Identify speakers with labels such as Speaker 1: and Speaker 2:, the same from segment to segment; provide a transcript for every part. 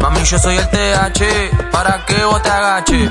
Speaker 1: Mami, yo soy el TH, para que vos te agaches.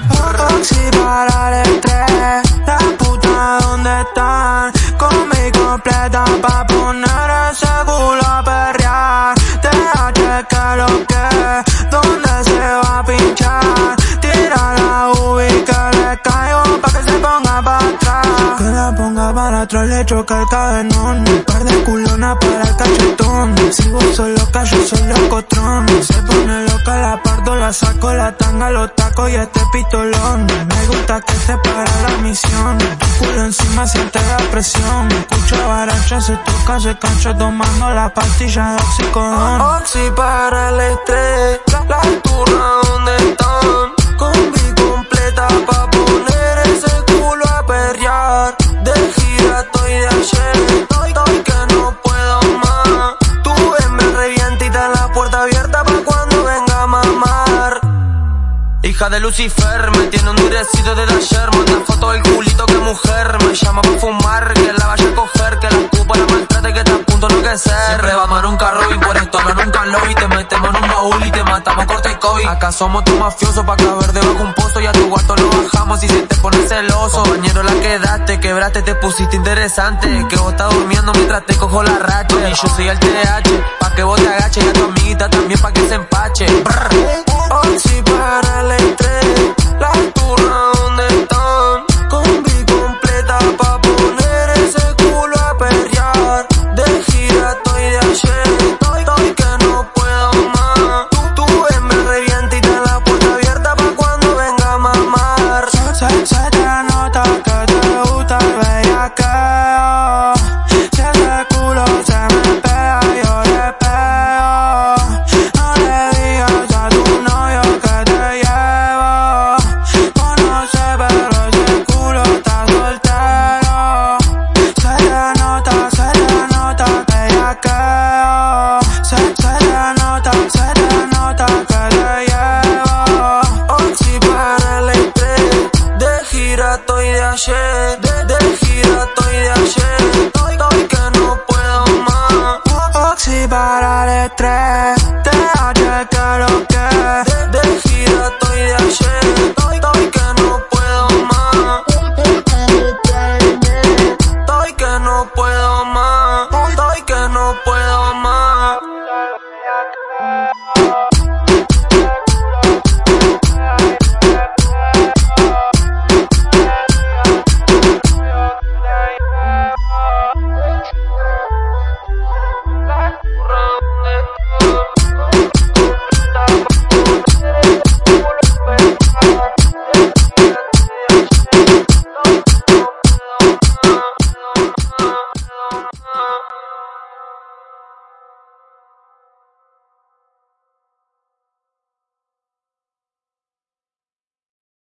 Speaker 2: Atrás, le choca el cadenón, un par de culonas para el cachetón. Si vos sos loca, yo soy locotrón, se pone loca la pardo, la saco la tanga, los tacos y este pistolón. Me gusta que se para la misión. Tu culo encima siente la presión. Escucha baracha, se toca, se cancha tomando la pastilla de oxicodón.
Speaker 1: Hija de Lucifer, me tiene endurecido desde ayer. Manda foto del culito que mujer. Me llama pa' fumar, que la vaya a coger. Que la escupa la maltrate, que está a punto de enloquecer. Siempre vamos en un carro y por esto hablan nunca lo y te metemos en un baúl y te matamos corte COVID. Acá somos tu mafioso pa' caber debajo un pozo y a tu cuarto lo bajamos y se te pone celoso. Compañero la quedaste, quebraste, te pusiste interesante. Que vos estás durmiendo mientras te cojo la racha. Y yo soy el TH, pa' que vos te agaches y a tu amiguita también de ayer, gira estoy de ayer, estoy, estoy que no puedo más. Oxy para el estrés, te haré que lo que. De, de gira estoy de ayer, estoy, estoy que no puedo más. Estoy que no puedo más, estoy que no puedo más.